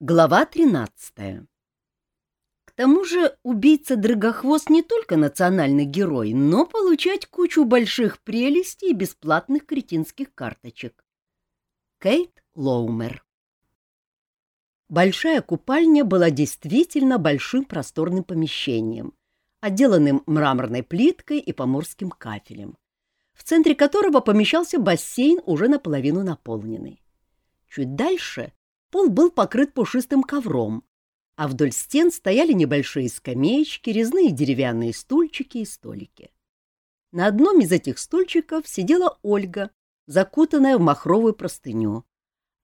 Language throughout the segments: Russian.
Глава 13 К тому же убийца Драгохвост не только национальный герой, но получать кучу больших прелестей и бесплатных кретинских карточек. Кейт Лоумер Большая купальня была действительно большим просторным помещением, отделанным мраморной плиткой и поморским кафелем, в центре которого помещался бассейн, уже наполовину наполненный. Чуть дальше Пол был покрыт пушистым ковром, а вдоль стен стояли небольшие скамеечки, резные деревянные стульчики и столики. На одном из этих стульчиков сидела Ольга, закутанная в махровую простыню,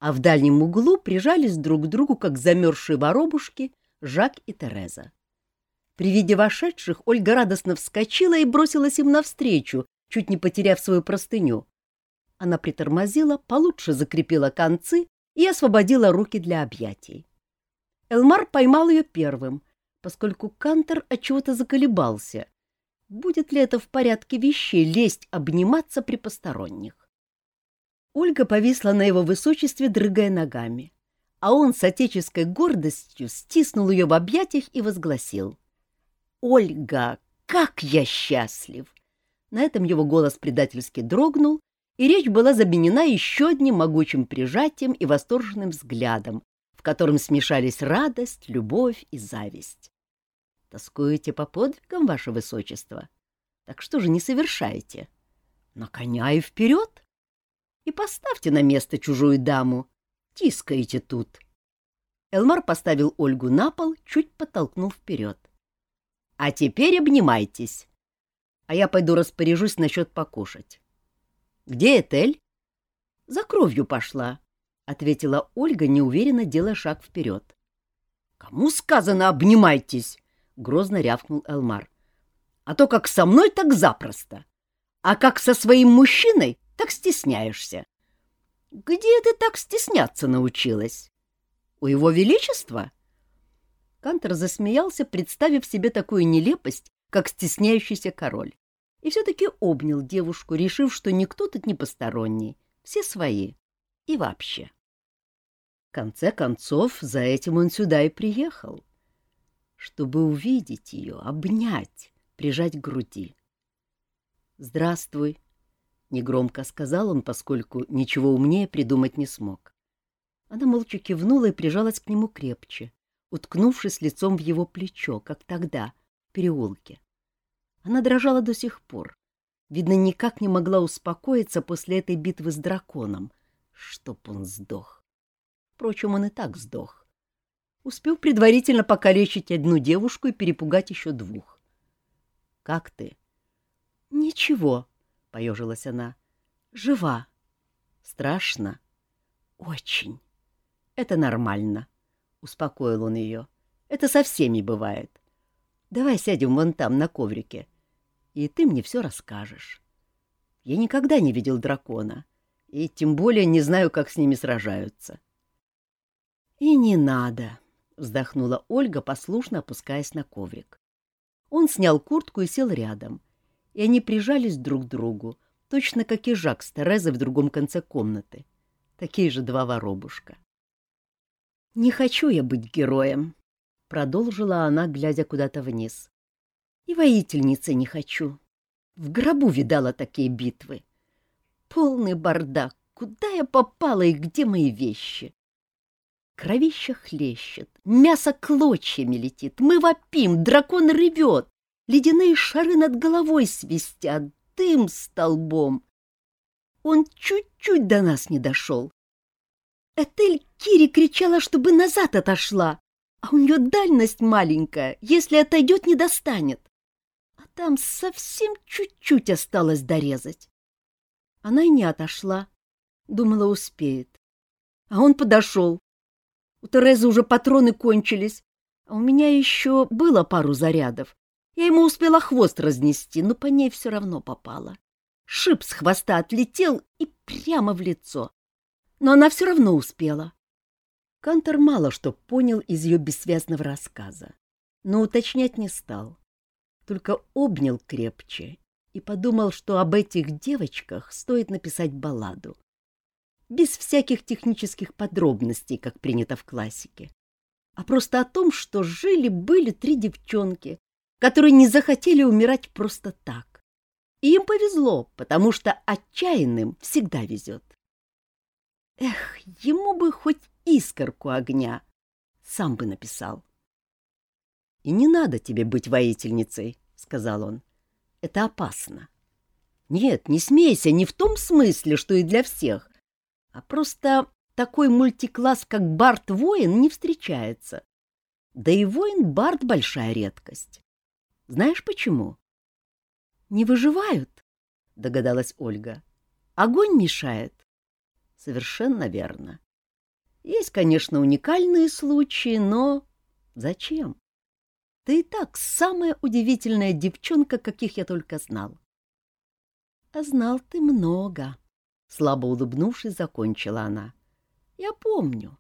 а в дальнем углу прижались друг к другу, как замерзшие воробушки, Жак и Тереза. При виде вошедших Ольга радостно вскочила и бросилась им навстречу, чуть не потеряв свою простыню. Она притормозила, получше закрепила концы и освободила руки для объятий. Элмар поймал ее первым, поскольку Кантер отчего-то заколебался. Будет ли это в порядке вещей лезть обниматься при посторонних? Ольга повисла на его высочестве, дрыгая ногами, а он с отеческой гордостью стиснул ее в объятиях и возгласил. «Ольга, как я счастлив!» На этом его голос предательски дрогнул, и речь была заменена еще одним могучим прижатием и восторженным взглядом, в котором смешались радость, любовь и зависть. Тоскуете по подвигам, ваше высочество? Так что же не совершаете? На коня и вперед! И поставьте на место чужую даму. Тискаете тут. Элмар поставил Ольгу на пол, чуть подтолкнул вперед. — А теперь обнимайтесь. А я пойду распоряжусь насчет покушать. Где Этель? — За кровью пошла, — ответила Ольга, неуверенно делая шаг вперед. — Кому сказано обнимайтесь? — грозно рявкнул Элмар. — А то как со мной, так запросто. А как со своим мужчиной, так стесняешься. Где ты так стесняться научилась? У его величества? Кантор засмеялся, представив себе такую нелепость, как стесняющийся король и все-таки обнял девушку, решив, что никто тут не посторонний, все свои. И вообще. В конце концов, за этим он сюда и приехал, чтобы увидеть ее, обнять, прижать к груди. «Здравствуй», — негромко сказал он, поскольку ничего умнее придумать не смог. Она молча кивнула и прижалась к нему крепче, уткнувшись лицом в его плечо, как тогда, в переулке. Она дрожала до сих пор. Видно, никак не могла успокоиться после этой битвы с драконом. Чтоб он сдох. Впрочем, он и так сдох. Успел предварительно покалечить одну девушку и перепугать еще двух. — Как ты? — Ничего, — поежилась она. — Жива. — Страшно? — Очень. — Это нормально, — успокоил он ее. — Это со всеми бывает. Давай сядем вон там, на коврике. — и ты мне все расскажешь. Я никогда не видел дракона, и тем более не знаю, как с ними сражаются. — И не надо, — вздохнула Ольга, послушно опускаясь на коврик. Он снял куртку и сел рядом, и они прижались друг к другу, точно как и Жак с Терезой в другом конце комнаты. Такие же два воробушка. — Не хочу я быть героем, — продолжила она, глядя куда-то вниз. И воительницы не хочу. В гробу видала такие битвы. Полный бардак. Куда я попала и где мои вещи? Кровища хлещет, мясо клочьями летит, мы вопим, дракон ревет, ледяные шары над головой свистят, дым столбом. Он чуть-чуть до нас не дошел. Этель Кири кричала, чтобы назад отошла, а у нее дальность маленькая, если отойдет, не достанет. Там совсем чуть-чуть осталось дорезать. Она и не отошла. Думала, успеет. А он подошел. У Терезы уже патроны кончились, а у меня еще было пару зарядов. Я ему успела хвост разнести, но по ней все равно попало. Шип с хвоста отлетел и прямо в лицо. Но она все равно успела. Кантор мало что понял из ее бессвязного рассказа, но уточнять не стал только обнял крепче и подумал, что об этих девочках стоит написать балладу. Без всяких технических подробностей, как принято в классике. а просто о том, что жили-были три девчонки, которые не захотели умирать просто так. И им повезло, потому что отчаянным всегда везет. Эх, ему бы хоть искорку огня, сам бы написал. — И не надо тебе быть воительницей, — сказал он. — Это опасно. Нет, не смейся, не в том смысле, что и для всех, а просто такой мультикласс, как Барт-воин, не встречается. Да и воин-бард — большая редкость. Знаешь почему? — Не выживают, — догадалась Ольга. — Огонь мешает. — Совершенно верно. Есть, конечно, уникальные случаи, но зачем? Ты и так самая удивительная девчонка, каких я только знал. — А знал ты много, — слабо улыбнувшись, закончила она. — я помню.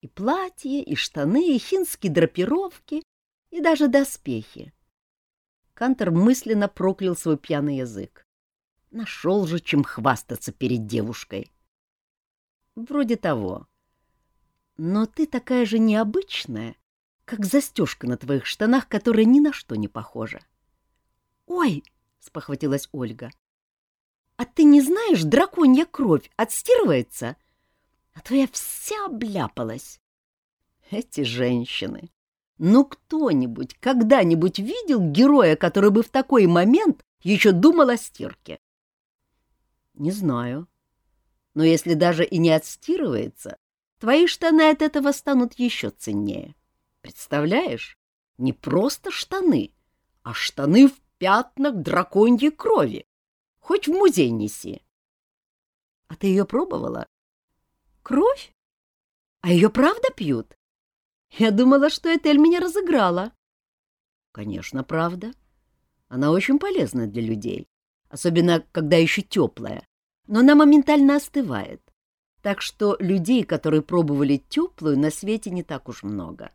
И платье, и штаны, и хинские драпировки, и даже доспехи. Кантор мысленно проклял свой пьяный язык. Нашел же, чем хвастаться перед девушкой. Вроде того. Но ты такая же необычная, как застежка на твоих штанах, которая ни на что не похожа. — Ой! — спохватилась Ольга. — А ты не знаешь, драконья кровь отстирывается? — а то я вся обляпалась. Эти женщины. Ну, кто-нибудь когда-нибудь видел героя, который бы в такой момент еще думал о стирке? Не знаю. Но если даже и не отстирывается, твои штаны от этого станут еще ценнее. Представляешь? Не просто штаны, а штаны в пятнах драконьей крови. Хоть в музей неси. А ты ее пробовала? Кровь? А ее правда пьют? Я думала, что Этель меня разыграла. Конечно, правда. Она очень полезна для людей, особенно когда еще теплая, но она моментально остывает. Так что людей, которые пробовали теплую, на свете не так уж много.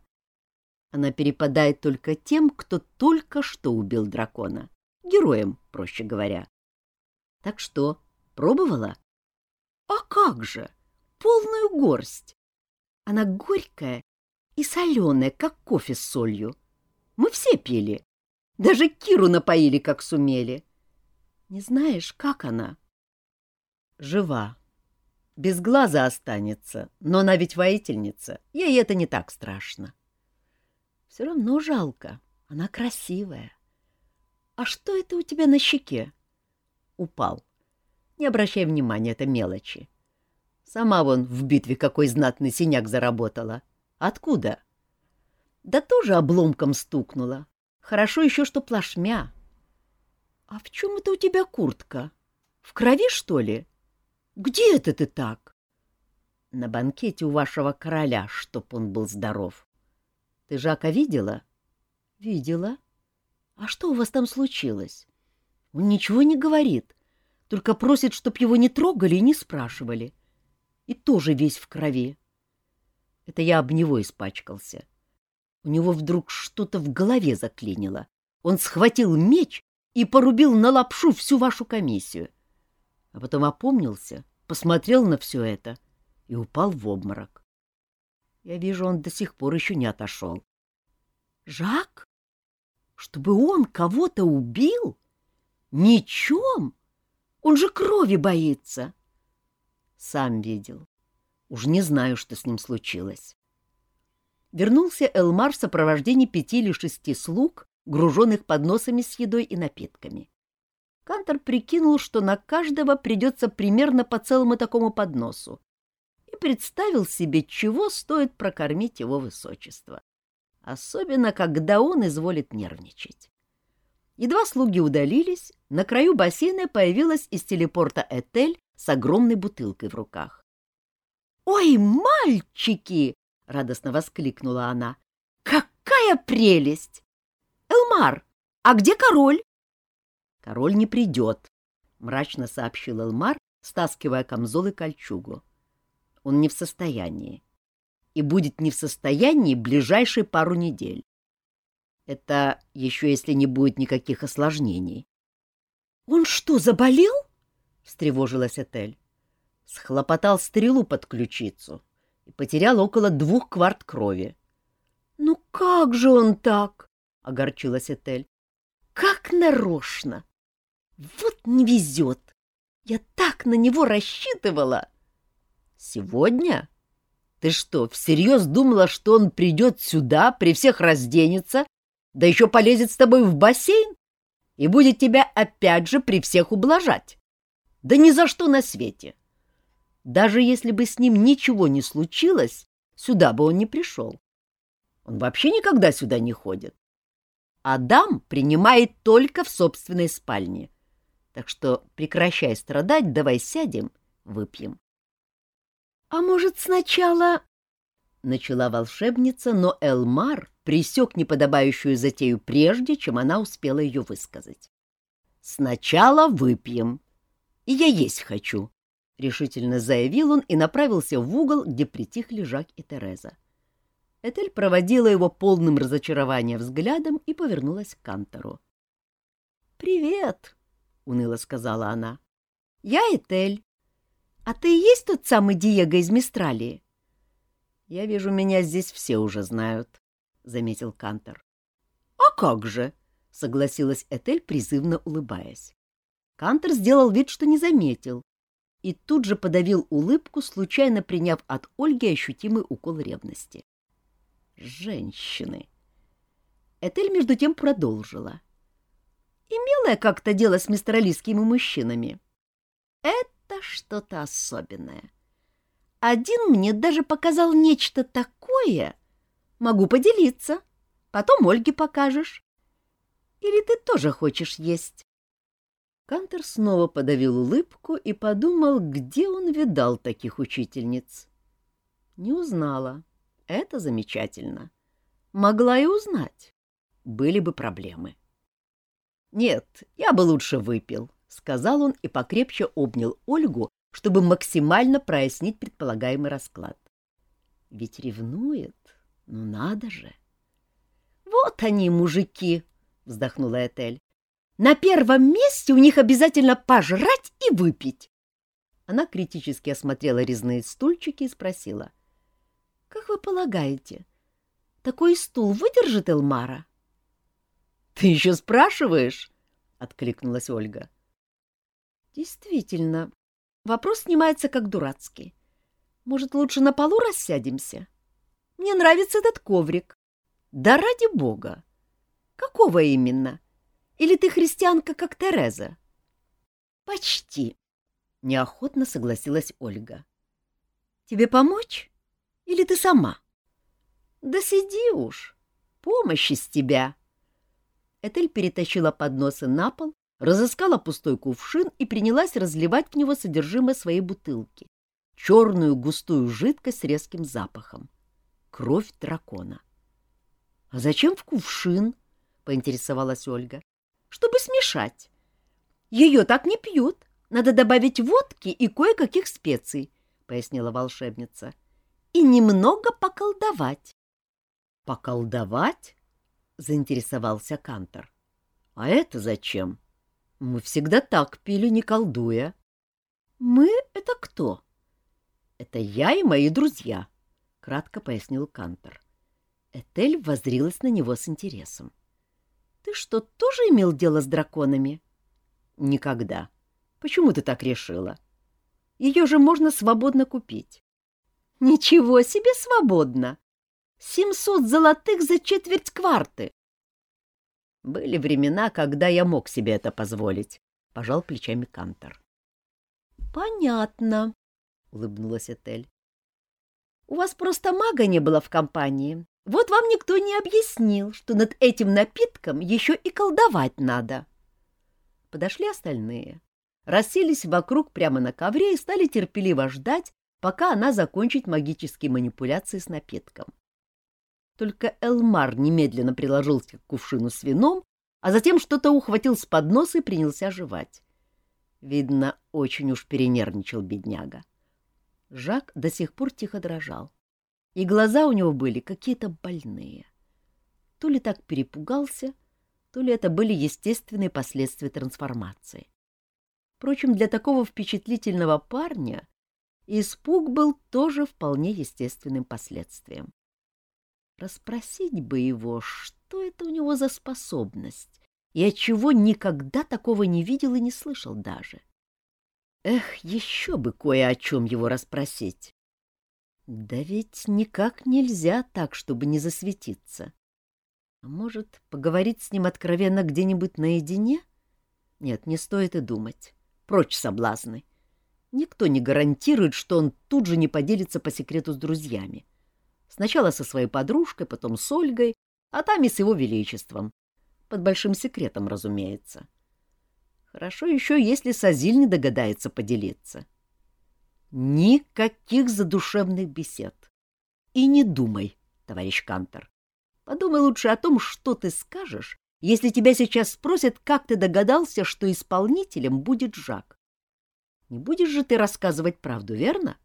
Она перепадает только тем, кто только что убил дракона. Героям, проще говоря. Так что, пробовала? А как же! полную горсть. Она горькая и соленая, как кофе с солью. Мы все пили. Даже Киру напоили, как сумели. Не знаешь, как она? Жива. Без глаза останется, но она ведь воительница. Ей это не так страшно. Все равно жалко. Она красивая. А что это у тебя на щеке? Упал. Не обращай внимания, это мелочи. Сама вон в битве какой знатный синяк заработала. Откуда? Да тоже обломком стукнула. Хорошо еще, что плашмя. А в чем это у тебя куртка? В крови, что ли? Где это ты так? На банкете у вашего короля, чтоб он был здоров. Ты Жака видела? Видела. А что у вас там случилось? Он ничего не говорит, только просит, чтоб его не трогали и не спрашивали. — и тоже весь в крови. Это я об него испачкался. У него вдруг что-то в голове заклинило. Он схватил меч и порубил на лапшу всю вашу комиссию. А потом опомнился, посмотрел на все это и упал в обморок. Я вижу, он до сих пор еще не отошел. — Жак? Чтобы он кого-то убил? Ничем? Он же крови боится. — сам видел. Уж не знаю, что с ним случилось. Вернулся Элмар в сопровождении пяти или шести слуг, груженных подносами с едой и напитками. Кантор прикинул, что на каждого придется примерно по целому такому подносу, и представил себе, чего стоит прокормить его высочество, особенно когда он изволит нервничать. Едва слуги удалились, на краю бассейна появилась из телепорта Этель с огромной бутылкой в руках. «Ой, мальчики!» — радостно воскликнула она. «Какая прелесть! Элмар, а где король?» «Король не придет», — мрачно сообщил Элмар, стаскивая камзол и кольчугу. «Он не в состоянии. И будет не в состоянии ближайшие пару недель. Это еще если не будет никаких осложнений. — Он что, заболел? — встревожилась Этель. Схлопотал стрелу под ключицу и потерял около двух кварт крови. как же он так? — огорчилась Этель. — Как нарочно! Вот не везет! Я так на него рассчитывала! — Сегодня? Ты что, всерьез думала, что он придет сюда, при всех разденется, да еще полезет с тобой в бассейн и будет тебя опять же при всех ублажать? Да ни за что на свете! Даже если бы с ним ничего не случилось, сюда бы он не пришел. Он вообще никогда сюда не ходит. Адам принимает только в собственной спальне. Так что прекращай страдать, давай сядем, выпьем. — А может, сначала... — начала волшебница, но Элмар присек неподобающую затею прежде, чем она успела ее высказать. — Сначала выпьем. И я есть хочу, — решительно заявил он и направился в угол, где притихли Жак и Тереза. Этель проводила его полным разочарования взглядом и повернулась к Кантору. «Привет!» — уныло сказала она. «Я Этель. А ты и есть тот самый Диего из Мистралии?» «Я вижу, меня здесь все уже знают», — заметил Кантор. «А как же?» — согласилась Этель, призывно улыбаясь. Кантор сделал вид, что не заметил, и тут же подавил улыбку, случайно приняв от Ольги ощутимый укол ревности. Женщины. Этель между тем продолжила. Имела я как-то дело с мистералистскими мужчинами. Это что-то особенное. Один мне даже показал нечто такое. Могу поделиться. Потом Ольге покажешь. Или ты тоже хочешь есть? Кантер снова подавил улыбку и подумал, где он видал таких учительниц. Не узнала. Это замечательно. Могла и узнать. Были бы проблемы. Нет, я бы лучше выпил, — сказал он и покрепче обнял Ольгу, чтобы максимально прояснить предполагаемый расклад. Ведь ревнует, ну надо же. Вот они, мужики, — вздохнула Этель. На первом месте у них обязательно пожрать и выпить. Она критически осмотрела резные стульчики и спросила. — Как вы полагаете, такой стул выдержит Элмара? — Ты еще спрашиваешь? — откликнулась Ольга. — Действительно, вопрос снимается как дурацкий. Может, лучше на полу рассядемся? Мне нравится этот коврик. Да ради бога! Какого именно? Или ты христианка, как Тереза? — Почти, — неохотно согласилась Ольга. — Тебе помочь? Или ты сама? — Да сиди уж, помощь из тебя. Этель перетащила подносы на пол, разыскала пустой кувшин и принялась разливать в него содержимое своей бутылки. Черную густую жидкость с резким запахом. Кровь дракона. — А зачем в кувшин? — поинтересовалась Ольга. — Чтобы смешать. Ее так не пьют. Надо добавить водки и кое-каких специй, — пояснила волшебница. — И немного поколдовать. — Поколдовать? — заинтересовался Кантор. — А это зачем? Мы всегда так пили, не колдуя. — Мы — это кто? — Это я и мои друзья, — кратко пояснил Кантор. Этель воззрилась на него с интересом. — Ты что, тоже имел дело с драконами? — Никогда. Почему ты так решила? Ее же можно свободно купить. — Ничего себе свободно! Семьсот золотых за четверть кварты. Были времена, когда я мог себе это позволить, — пожал плечами Кантор. — Понятно, — улыбнулась Этель. — У вас просто мага не было в компании. Вот вам никто не объяснил, что над этим напитком еще и колдовать надо. Подошли остальные, расселись вокруг прямо на ковре и стали терпеливо ждать, пока она закончит магические манипуляции с напитком. Только Элмар немедленно приложился к кувшину с вином, а затем что-то ухватил с подноса и принялся жевать. Видно, очень уж перенервничал бедняга. Жак до сих пор тихо дрожал, и глаза у него были какие-то больные. То ли так перепугался, то ли это были естественные последствия трансформации. Впрочем, для такого впечатлительного парня испуг был тоже вполне естественным последствием. Расспросить бы его, что это у него за способность, и отчего никогда такого не видел и не слышал даже. Эх, еще бы кое о чем его расспросить. Да ведь никак нельзя так, чтобы не засветиться. А может, поговорить с ним откровенно где-нибудь наедине? Нет, не стоит и думать. Прочь соблазны. Никто не гарантирует, что он тут же не поделится по секрету с друзьями. Сначала со своей подружкой, потом с Ольгой, а там и с его величеством. Под большим секретом, разумеется. Хорошо еще, если Сазиль не догадается поделиться. Никаких задушевных бесед. И не думай, товарищ Кантор. Подумай лучше о том, что ты скажешь, если тебя сейчас спросят, как ты догадался, что исполнителем будет Жак. Не будешь же ты рассказывать правду, верно?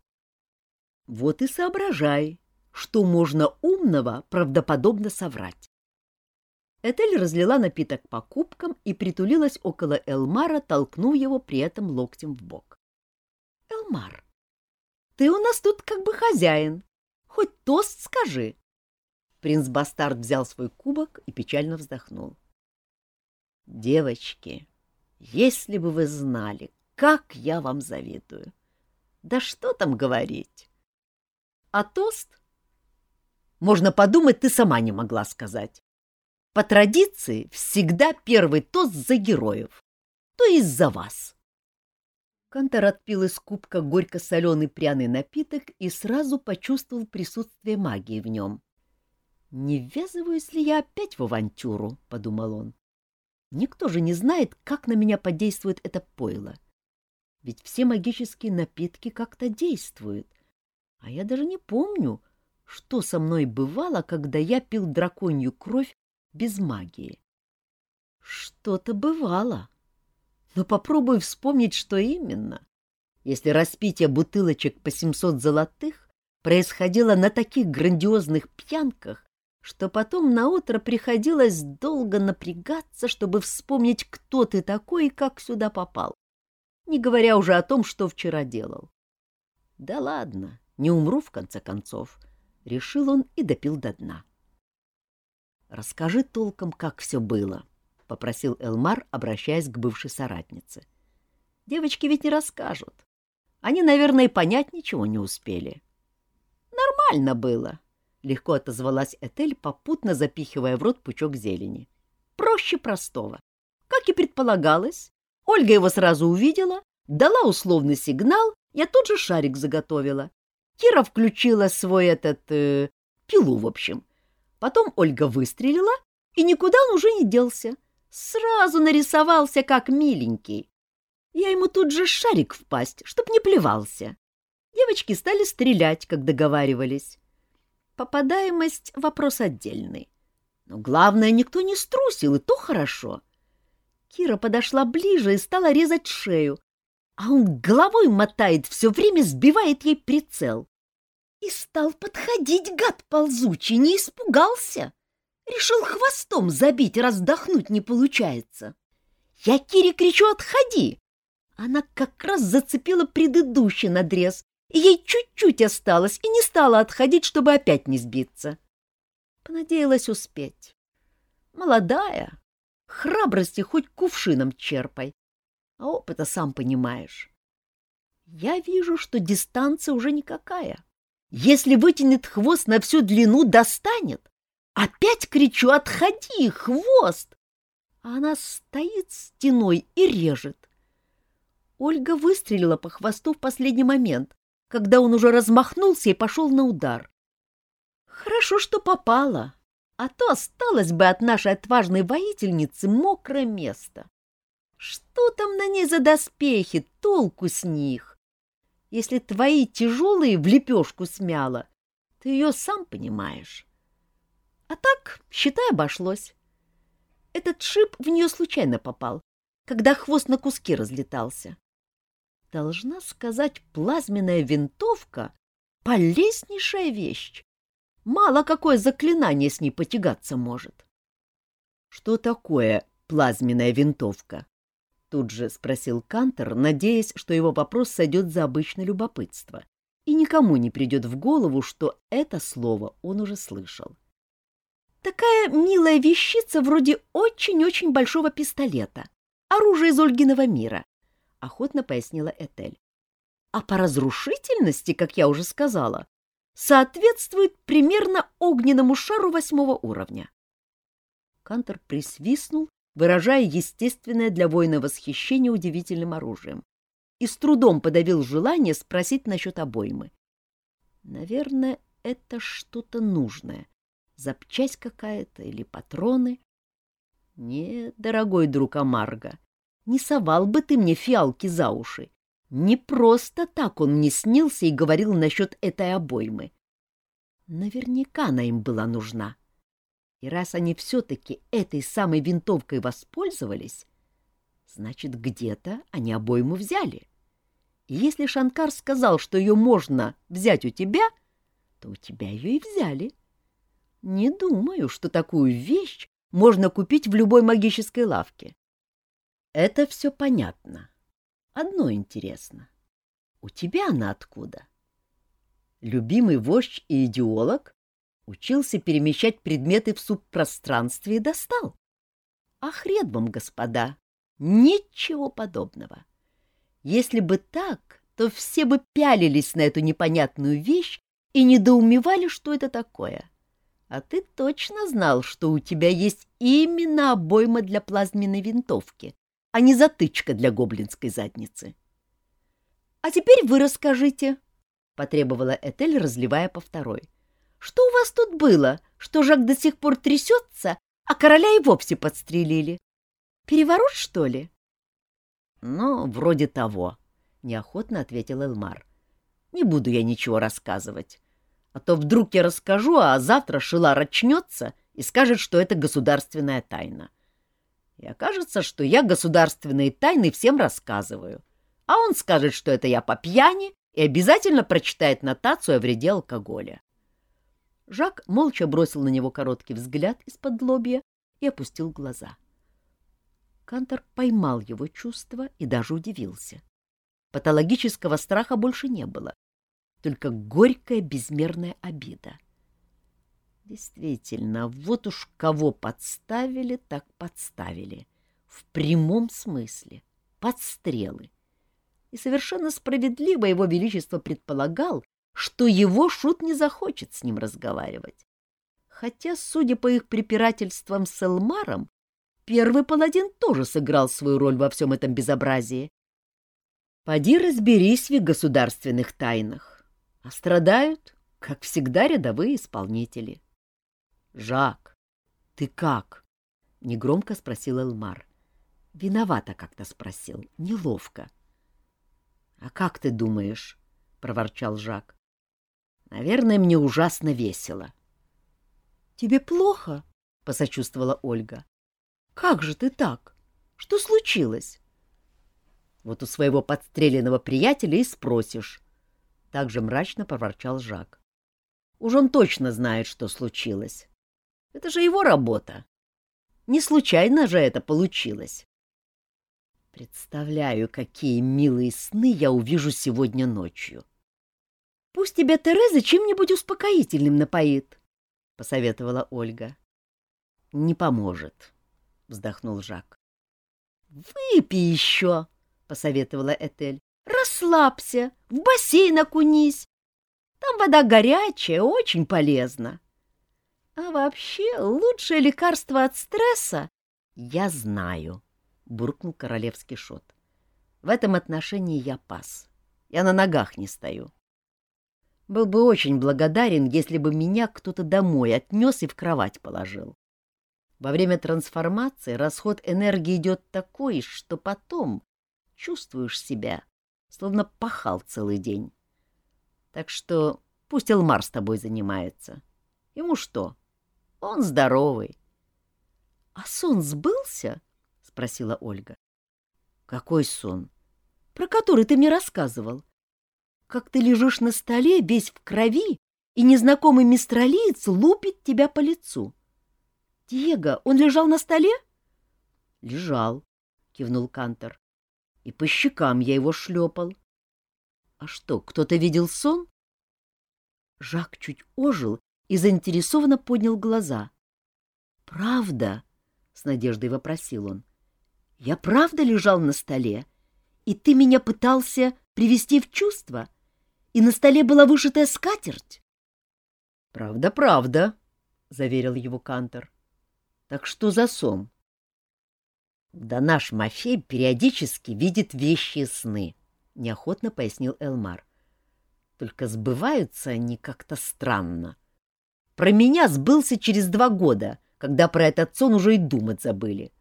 Вот и соображай, что можно умного правдоподобно соврать. Этель разлила напиток по кубкам и притулилась около Элмара, толкнув его при этом локтем в бок. — Элмар, ты у нас тут как бы хозяин. Хоть тост скажи. Принц Бастард взял свой кубок и печально вздохнул. — Девочки, если бы вы знали, как я вам завидую! Да что там говорить? А тост? Можно подумать, ты сама не могла сказать. По традиции всегда первый тост за героев, то есть за вас. Кантор отпил из кубка горько-соленый пряный напиток и сразу почувствовал присутствие магии в нем. «Не ввязываюсь ли я опять в авантюру?» — подумал он. «Никто же не знает, как на меня подействует это пойло. Ведь все магические напитки как-то действуют, а я даже не помню, что со мной бывало, когда я пил драконью кровь без магии. Что-то бывало. Но попробуй вспомнить, что именно. Если распитие бутылочек по 700 золотых происходило на таких грандиозных пьянках, что потом на утро приходилось долго напрягаться, чтобы вспомнить, кто ты такой и как сюда попал, не говоря уже о том, что вчера делал. Да ладно, не умру в конце концов, решил он и допил до дна. Расскажи толком, как все было, — попросил Элмар, обращаясь к бывшей соратнице. Девочки ведь не расскажут. Они, наверное, и понять ничего не успели. Нормально было, — легко отозвалась Этель, попутно запихивая в рот пучок зелени. Проще простого. Как и предполагалось, Ольга его сразу увидела, дала условный сигнал, я тут же шарик заготовила. Кира включила свой этот... Э, пилу, в общем. Потом Ольга выстрелила, и никуда он уже не делся. Сразу нарисовался, как миленький. Я ему тут же шарик в пасть, чтоб не плевался. Девочки стали стрелять, как договаривались. Попадаемость — вопрос отдельный. Но главное, никто не струсил, и то хорошо. Кира подошла ближе и стала резать шею, а он головой мотает, все время сбивает ей прицел. И стал подходить, гад ползучий, не испугался. Решил хвостом забить, раздохнуть не получается. Я Кире кричу «Отходи!» Она как раз зацепила предыдущий надрез, и ей чуть-чуть осталось, и не стала отходить, чтобы опять не сбиться. Понадеялась успеть. Молодая, храбрости хоть кувшином черпай, а опыта сам понимаешь. Я вижу, что дистанция уже никакая. Если вытянет хвост на всю длину, достанет. Опять кричу «Отходи, хвост!» А она стоит стеной и режет. Ольга выстрелила по хвосту в последний момент, когда он уже размахнулся и пошел на удар. Хорошо, что попала, а то осталось бы от нашей отважной воительницы мокрое место. Что там на ней за доспехи, толку с них? Если твои тяжелые в лепешку смяло, ты ее сам понимаешь. А так, считай, обошлось. Этот шип в нее случайно попал, когда хвост на куски разлетался. Должна сказать, плазменная винтовка — полезнейшая вещь. Мало какое заклинание с ней потягаться может. — Что такое плазменная винтовка? Тут же спросил Кантер, надеясь, что его вопрос сойдет за обычное любопытство, и никому не придет в голову, что это слово он уже слышал. Такая милая вещица вроде очень-очень большого пистолета. Оружие из Ольгиного мира, — охотно пояснила Этель. А по разрушительности, как я уже сказала, соответствует примерно огненному шару восьмого уровня. Кантор присвистнул, выражая естественное для воина восхищение удивительным оружием, и с трудом подавил желание спросить насчет обоймы. Наверное, это что-то нужное. Запчасть какая-то или патроны. Нет, дорогой друг Амарго, не совал бы ты мне фиалки за уши. Не просто так он мне снился и говорил насчет этой обоймы. Наверняка она им была нужна. И раз они все-таки этой самой винтовкой воспользовались, значит, где-то они обойму взяли. И если Шанкар сказал, что ее можно взять у тебя, то у тебя ее и взяли. Не думаю, что такую вещь можно купить в любой магической лавке. Это все понятно. Одно интересно. У тебя она откуда? Любимый вождь и идеолог учился перемещать предметы в субпространстве и достал. А хрен вам, господа, ничего подобного. Если бы так, то все бы пялились на эту непонятную вещь и недоумевали, что это такое. А ты точно знал, что у тебя есть именно обойма для плазменной винтовки, а не затычка для гоблинской задницы. — А теперь вы расскажите, — потребовала Этель, разливая по второй. — Что у вас тут было, что Жак до сих пор трясется, а короля и вовсе подстрелили? Переворот, что ли? — Ну, вроде того, — неохотно ответил Элмар. — Не буду я ничего рассказывать. А то вдруг я расскажу, а завтра Шилар очнется и скажет, что это государственная тайна. И окажется, что я государственные тайны всем рассказываю. А он скажет, что это я по пьяни, и обязательно прочитает нотацию о вреде алкоголя. Жак молча бросил на него короткий взгляд из-под лобья и опустил глаза. Кантор поймал его чувство и даже удивился. Патологического страха больше не было, только горькая безмерная обида. Действительно, вот уж кого подставили, так подставили. В прямом смысле. Подстрелы. И совершенно справедливо его величество предполагал, что его шут не захочет с ним разговаривать. Хотя, судя по их препирательствам с Элмаром, первый паладин тоже сыграл свою роль во всем этом безобразии. Поди разберись в их государственных тайнах. А страдают, как всегда, рядовые исполнители. — Жак, ты как? негромко спросил Элмар. Виновато как-то спросил, неловко. А как ты думаешь? проворчал Жак. Наверное, мне ужасно весело. Тебе плохо? посочувствовала Ольга. Как же ты так? Что случилось? Вот у своего подстреленного приятеля и спросишь. Так же мрачно проворчал Жак. Уж он точно знает, что случилось. Это же его работа. Не случайно же это получилось. Представляю, какие милые сны я увижу сегодня ночью. — Пусть тебя Тереза чем-нибудь успокоительным напоит, — посоветовала Ольга. — Не поможет, — вздохнул Жак. — Выпей еще, — посоветовала Этель. — Расслабься, в бассейн окунись. Там вода горячая, очень полезна. — а вообще, лучшее лекарство от стресса я знаю, буркнул королевский шот. В этом отношении я пас. Я на ногах не стою. Был бы очень благодарен, если бы меня кто-то домой отнес и в кровать положил. Во время трансформации расход энергии идет такой, что потом чувствуешь себя, словно пахал целый день. Так что пусть Элмар с тобой занимается. Ему что, он здоровый. — А сон сбылся? — спросила Ольга. — Какой сон? — Про который ты мне рассказывал. Как ты лежишь на столе, весь в крови, и незнакомый мистралиец лупит тебя по лицу. — Диего, он лежал на столе? — Лежал, — кивнул Кантор. — И по щекам я его шлепал. — А что, кто-то видел сон? Жак чуть ожил и заинтересованно поднял глаза. Правда? — с надеждой вопросил он. — Я правда лежал на столе, и ты меня пытался привести в чувство, и на столе была вышитая скатерть? — Правда, правда, — заверил его Кантор. — Так что за сон? — Да наш Мафей периодически видит вещи и сны, — неохотно пояснил Элмар. — Только сбываются они как-то странно. Про меня сбылся через два года — когда про этот сон уже и думать забыли.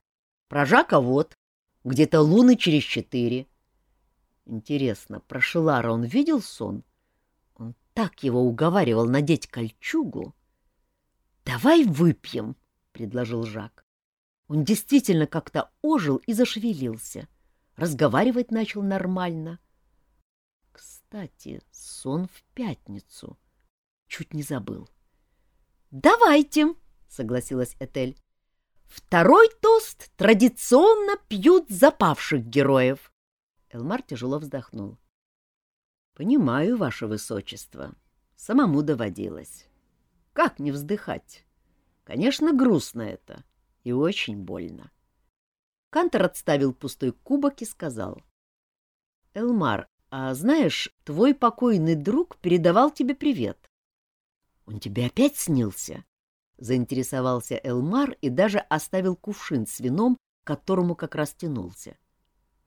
Про Жака вот, где-то луны через четыре. Интересно, про Шелара он видел сон? Он так его уговаривал надеть кольчугу. — Давай выпьем, — предложил Жак. Он действительно как-то ожил и зашевелился. Разговаривать начал нормально. Кстати, сон в пятницу. Чуть не забыл. — Давайте, — согласилась Этель. «Второй тост традиционно пьют запавших героев». Элмар тяжело вздохнул. «Понимаю, ваше высочество. Самому доводилось. Как не вздыхать? Конечно, грустно это и очень больно». Кантор отставил пустой кубок и сказал. «Элмар, а знаешь, твой покойный друг передавал тебе привет. Он тебе опять снился?» Заинтересовался Элмар и даже оставил кувшин с вином, к которому как раз тянулся. —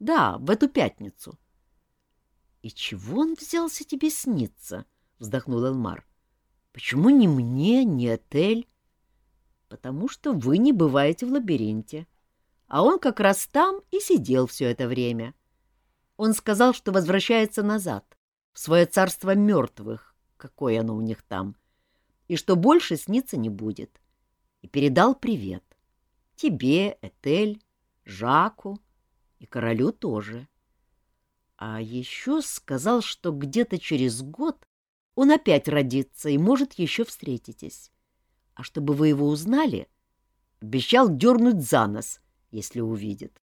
Да, в эту пятницу. — И чего он взялся тебе сниться? — вздохнул Элмар. — Почему ни мне, ни отель? — Потому что вы не бываете в лабиринте. А он как раз там и сидел все это время. Он сказал, что возвращается назад, в свое царство мертвых, какое оно у них там, и что больше сниться не будет. И передал привет. Тебе, Этель, Жаку и королю тоже. А еще сказал, что где-то через год он опять родится и, может, еще встретитесь. А чтобы вы его узнали, обещал дернуть за нос, если увидит.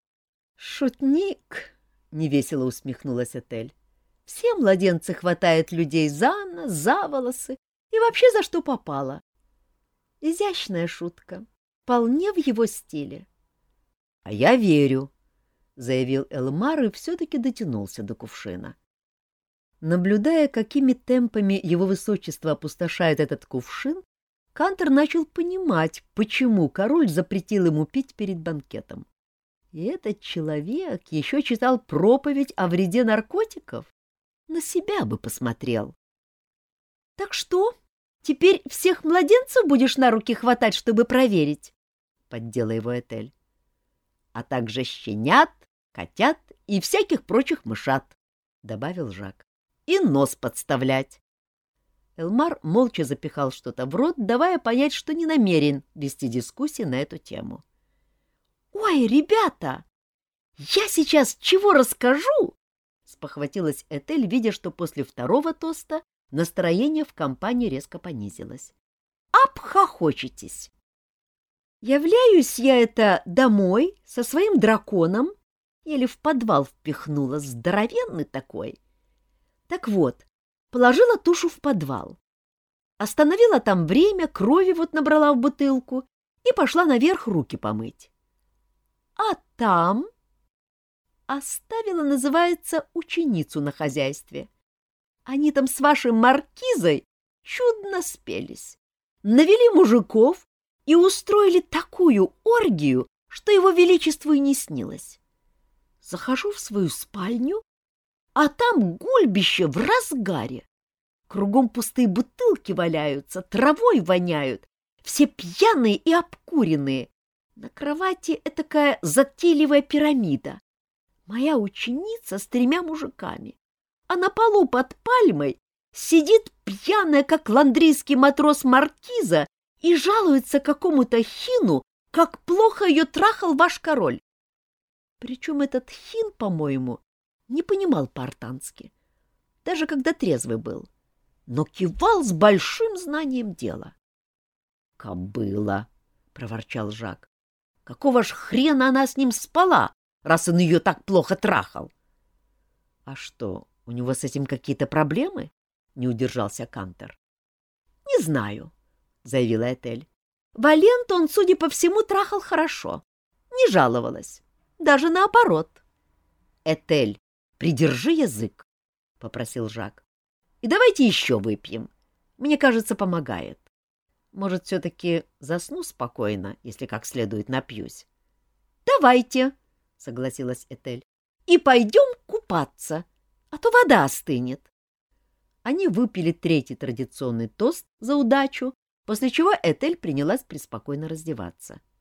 — Шутник! — невесело усмехнулась Этель. — Все младенцы хватает людей за нос, за волосы и вообще за что попало. Изящная шутка, вполне в его стиле. — А я верю, — заявил Элмар и все-таки дотянулся до кувшина. Наблюдая, какими темпами его высочество опустошает этот кувшин, Кантер начал понимать, почему король запретил ему пить перед банкетом. И этот человек еще читал проповедь о вреде наркотиков. На себя бы посмотрел. — Так что? Теперь всех младенцев будешь на руки хватать, чтобы проверить? — поддела его Этель. — А также щенят, котят и всяких прочих мышат, — добавил Жак. — И нос подставлять. Элмар молча запихал что-то в рот, давая понять, что не намерен вести дискуссии на эту тему. — Ой, ребята! Я сейчас чего расскажу? — спохватилась Этель, видя, что после второго тоста Настроение в компании резко понизилось. «Обхохочетесь!» Являюсь я это домой со своим драконом, или в подвал впихнула, здоровенный такой. Так вот, положила тушу в подвал. Остановила там время, крови вот набрала в бутылку и пошла наверх руки помыть. А там оставила, называется, ученицу на хозяйстве. Они там с вашей маркизой чудно спелись, навели мужиков и устроили такую оргию, что его величеству и не снилось. Захожу в свою спальню, а там гульбище в разгаре. Кругом пустые бутылки валяются, травой воняют, все пьяные и обкуренные. На кровати этакая затейливая пирамида. Моя ученица с тремя мужиками а на полу под пальмой сидит пьяная, как ландрийский матрос Маркиза, и жалуется какому-то хину, как плохо ее трахал ваш король. Причем этот хин, по-моему, не понимал по-артански, даже когда трезвый был, но кивал с большим знанием дела. — Кобыла! — проворчал Жак. — Какого ж хрена она с ним спала, раз он ее так плохо трахал? — А что, у него с этим какие-то проблемы? Не удержался Кантер. Не знаю, заявила Этель. Валент он, судя по всему, трахал хорошо. Не жаловалась. Даже наоборот. — Этель, придержи язык, — попросил Жак. — И давайте еще выпьем. Мне кажется, помогает. Может, все-таки засну спокойно, если как следует напьюсь. — Давайте, — согласилась Этель. — И пойдем купаться, а то вода остынет. Они выпили третий традиционный тост за удачу после чего Этель принялась преспокойно раздеваться. —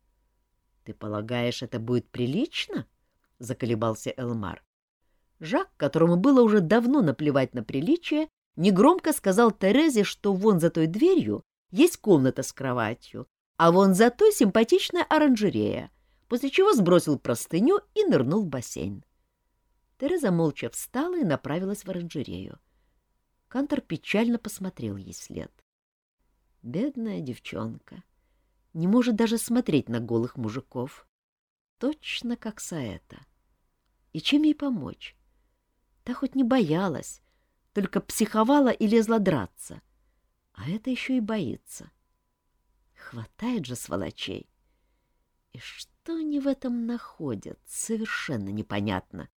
Ты полагаешь, это будет прилично? — заколебался Элмар. Жак, которому было уже давно наплевать на приличие, негромко сказал Терезе, что вон за той дверью есть комната с кроватью, а вон за той симпатичная оранжерея, после чего сбросил простыню и нырнул в бассейн. Тереза молча встала и направилась в оранжерею. Кантор печально посмотрел ей след. Бедная девчонка. Не может даже смотреть на голых мужиков. Точно как Саэта. И чем ей помочь? Та хоть не боялась, только психовала и лезла драться. А это еще и боится. Хватает же сволочей. И что они в этом находят, совершенно непонятно.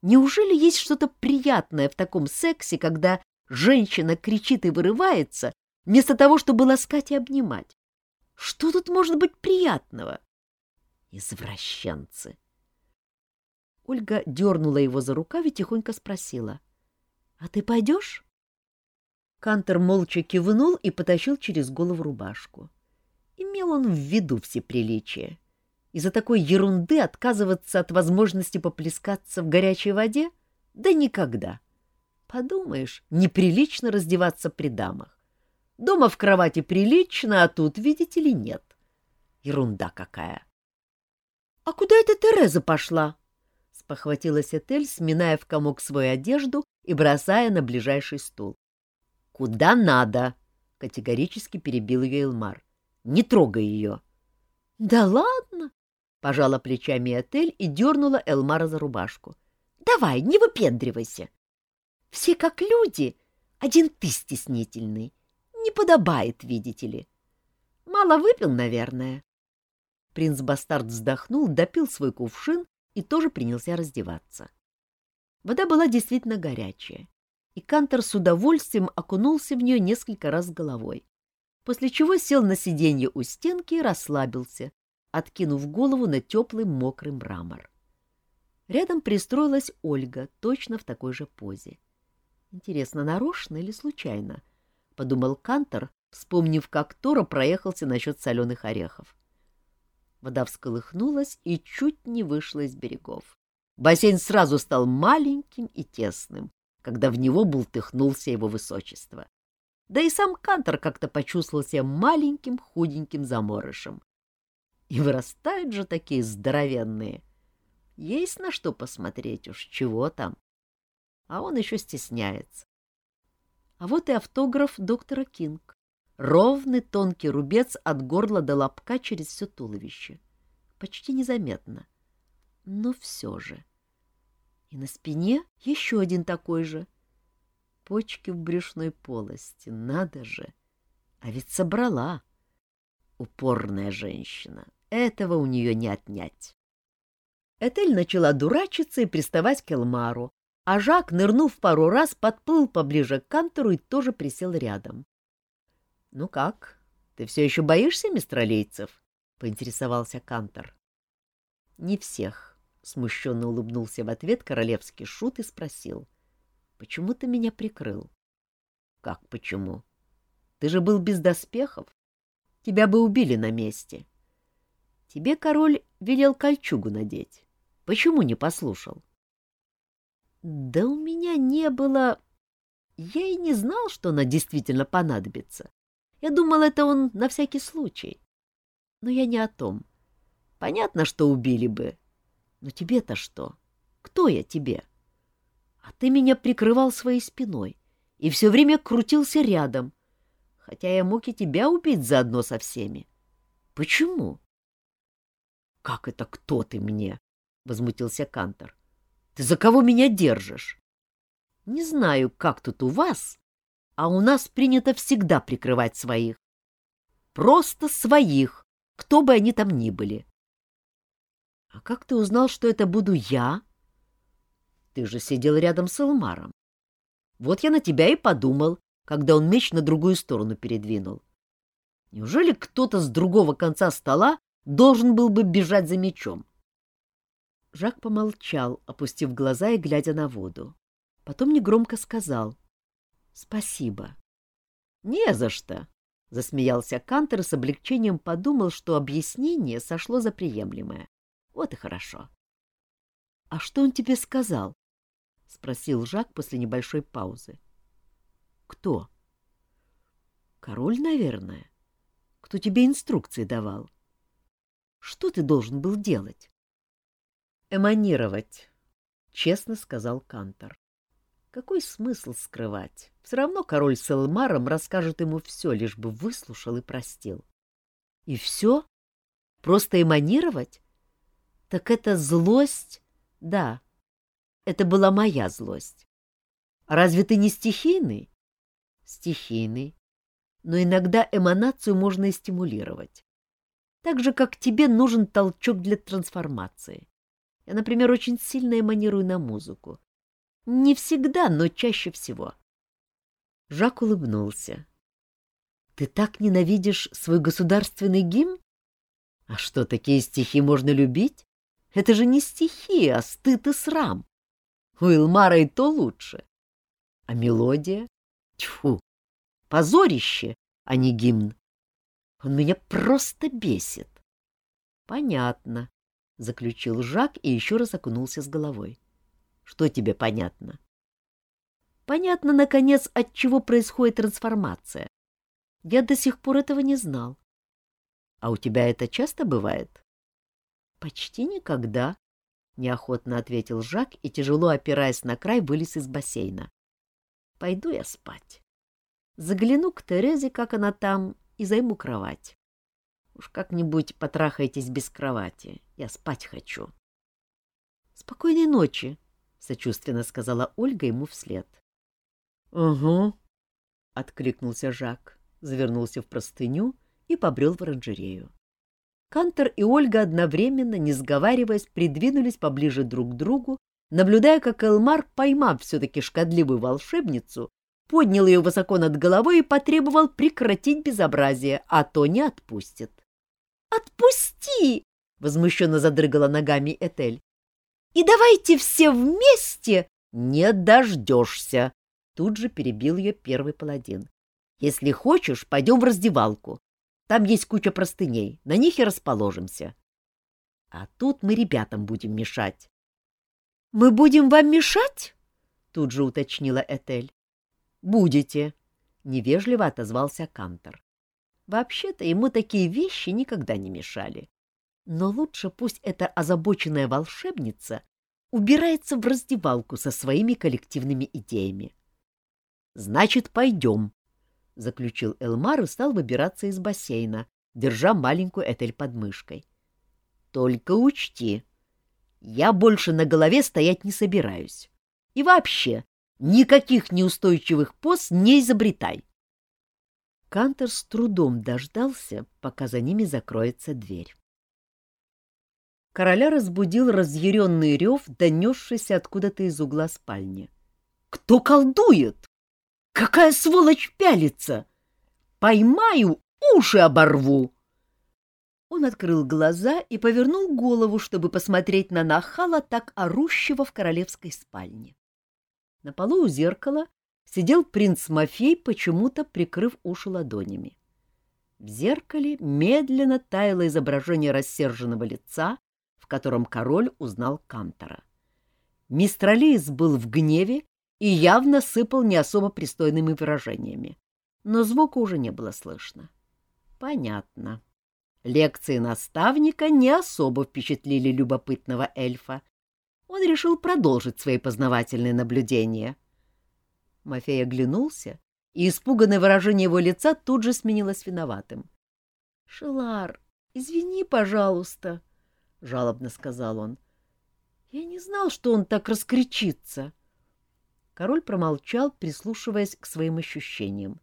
Неужели есть что-то приятное в таком сексе, когда женщина кричит и вырывается, вместо того, чтобы ласкать и обнимать. Что тут может быть приятного? Извращенцы! Ольга дернула его за рукав и тихонько спросила. — А ты пойдешь? Кантер молча кивнул и потащил через голову рубашку. Имел он в виду все приличия. Из-за такой ерунды отказываться от возможности поплескаться в горячей воде? Да никогда. Подумаешь, неприлично раздеваться при дамах. Дома в кровати прилично, а тут, видите ли, нет. Ерунда какая. — А куда эта Тереза пошла? — спохватилась Этель, сминая в комок свою одежду и бросая на ближайший стул. — Куда надо? — категорически перебил ее Элмар. — Не трогай ее. — Да ладно! — пожала плечами Этель и дернула Элмара за рубашку. — Давай, не выпендривайся. Все как люди, один ты стеснительный. Не подобает, видите ли. Мало выпил, наверное. Принц-бастард вздохнул, допил свой кувшин и тоже принялся раздеваться. Вода была действительно горячая, и Кантор с удовольствием окунулся в нее несколько раз головой, после чего сел на сиденье у стенки и расслабился, откинув голову на теплый мокрый мрамор. Рядом пристроилась Ольга, точно в такой же позе. Интересно, нарочно или случайно? — подумал Кантор, вспомнив, как Тора проехался насчет соленых орехов. Вода всколыхнулась и чуть не вышла из берегов. Бассейн сразу стал маленьким и тесным, когда в него бултыхнулся его высочество. Да и сам Кантор как-то почувствовал себя маленьким худеньким заморышем. И вырастают же такие здоровенные. Есть на что посмотреть уж, чего там. А он еще стесняется. А вот и автограф доктора Кинг. Ровный тонкий рубец от горла до лобка через все туловище. Почти незаметно. Но все же. И на спине еще один такой же. Почки в брюшной полости. Надо же. А ведь собрала. Упорная женщина. Этого у нее не отнять. Этель начала дурачиться и приставать к Элмару, а Жак, нырнув пару раз, подплыл поближе к Кантору и тоже присел рядом. — Ну как, ты все еще боишься мистралейцев? — поинтересовался Кантор. — Не всех, — смущенно улыбнулся в ответ королевский шут и спросил. — Почему ты меня прикрыл? — Как почему? Ты же был без доспехов. Тебя бы убили на месте. Тебе король велел кольчугу надеть. Почему не послушал? — да у меня не было... Я и не знал, что она действительно понадобится. Я думал, это он на всякий случай. Но я не о том. Понятно, что убили бы. Но тебе-то что? Кто я тебе? А ты меня прикрывал своей спиной и все время крутился рядом, хотя я мог и тебя убить заодно со всеми. Почему? — Как это кто ты мне? — возмутился Кантор. Ты за кого меня держишь? Не знаю, как тут у вас, а у нас принято всегда прикрывать своих. Просто своих, кто бы они там ни были. — А как ты узнал, что это буду я? Ты же сидел рядом с Элмаром. Вот я на тебя и подумал, когда он меч на другую сторону передвинул. Неужели кто-то с другого конца стола должен был бы бежать за мечом? Жак помолчал, опустив глаза и глядя на воду. Потом негромко сказал «Спасибо». «Не за что», — засмеялся Кантер и с облегчением подумал, что объяснение сошло за приемлемое. Вот и хорошо. «А что он тебе сказал?» — спросил Жак после небольшой паузы. «Кто?» «Король, наверное. Кто тебе инструкции давал?» «Что ты должен был делать?» «Эманировать», — честно сказал Кантор. Какой смысл скрывать? Все равно король с Элмаром расскажет ему все, лишь бы выслушал и простил. И все? Просто эманировать? Так это злость? Да, это была моя злость. Разве ты не стихийный? Стихийный. Но иногда эманацию можно и стимулировать. Так же, как тебе нужен толчок для трансформации. Я, например, очень сильно эманирую на музыку. Не всегда, но чаще всего. Жак улыбнулся. Ты так ненавидишь свой государственный гимн? А что, такие стихи можно любить? Это же не стихи, а стыд и срам. У Илмара и то лучше. А мелодия? Тьфу! Позорище, а не гимн. Он меня просто бесит. Понятно, — заключил Жак и еще раз окунулся с головой. Что тебе понятно? Понятно, наконец, от чего происходит трансформация. Я до сих пор этого не знал. А у тебя это часто бывает? Почти никогда, неохотно ответил Жак и, тяжело опираясь на край, вылез из бассейна. Пойду я спать. Загляну к Терезе, как она там, и займу кровать. Уж как-нибудь потрахайтесь без кровати. Я спать хочу. Спокойной ночи, — сочувственно сказала Ольга ему вслед. — Угу, — откликнулся Жак, завернулся в простыню и побрел в оранжерею. Кантор и Ольга одновременно, не сговариваясь, придвинулись поближе друг к другу, наблюдая, как Элмар, поймав все-таки шкодливую волшебницу, поднял ее высоко над головой и потребовал прекратить безобразие, а то не отпустит. «Отпусти!» — возмущенно задрыгала ногами Этель. И давайте все вместе... — Не дождешься! — тут же перебил ее первый паладин. — Если хочешь, пойдем в раздевалку. Там есть куча простыней, на них и расположимся. А тут мы ребятам будем мешать. — Мы будем вам мешать? — тут же уточнила Этель. — Будете, — невежливо отозвался Кантор. Вообще-то ему такие вещи никогда не мешали. Но лучше пусть эта озабоченная волшебница убирается в раздевалку со своими коллективными идеями. — Значит, пойдем, — заключил Элмар и стал выбираться из бассейна, держа маленькую Этель под мышкой. — Только учти, я больше на голове стоять не собираюсь. И вообще, никаких неустойчивых поз не изобретай. Кантер с трудом дождался, пока за ними закроется дверь. Короля разбудил разъяренный рев, донесшийся откуда-то из угла спальни. «Кто колдует? Какая сволочь пялится! Поймаю, уши оборву!» Он открыл глаза и повернул голову, чтобы посмотреть на нахала, так орущего в королевской спальне. На полу у зеркала сидел принц Мафей, почему-то прикрыв уши ладонями. В зеркале медленно таяло изображение рассерженного лица, котором король узнал Кантора. Мистралиец был в гневе и явно сыпал не особо пристойными выражениями, но звука уже не было слышно. Понятно. Лекции наставника не особо впечатлили любопытного эльфа. Он решил продолжить свои познавательные наблюдения. Мафей оглянулся, и испуганное выражение его лица тут же сменилось виноватым. — Шелар, извини, пожалуйста, — жалобно сказал он. — Я не знал, что он так раскричится. Король промолчал, прислушиваясь к своим ощущениям.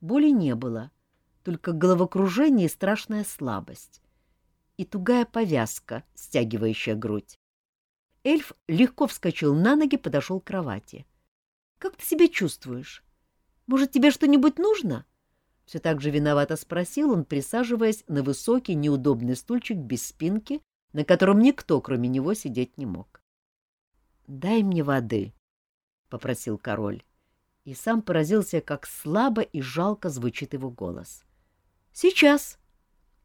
Боли не было, только головокружение и страшная слабость. И тугая повязка, стягивающая грудь. Эльф легко вскочил на ноги, подошел к кровати. — Как ты себя чувствуешь? Может, тебе что-нибудь нужно? Все так же виновато спросил он, присаживаясь на высокий неудобный стульчик без спинки, на котором никто, кроме него, сидеть не мог. — Дай мне воды, — попросил король, и сам поразился, как слабо и жалко звучит его голос. — Сейчас!